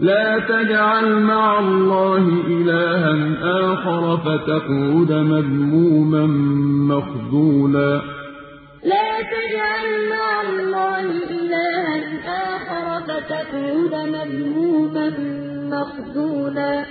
لَّا تَجْعَلْ مَعَ اللَّهِ إِلَٰهًا آخَرَ فَتَقْعُدَ مَذْمُومًا مَّخْذُولًا. لَّا تَجْعَلْ مَعَ اللَّهِ إِلَٰهًا آخَرَ فَتَقْعُدَ مَذْمُومًا مَّخْذُولًا.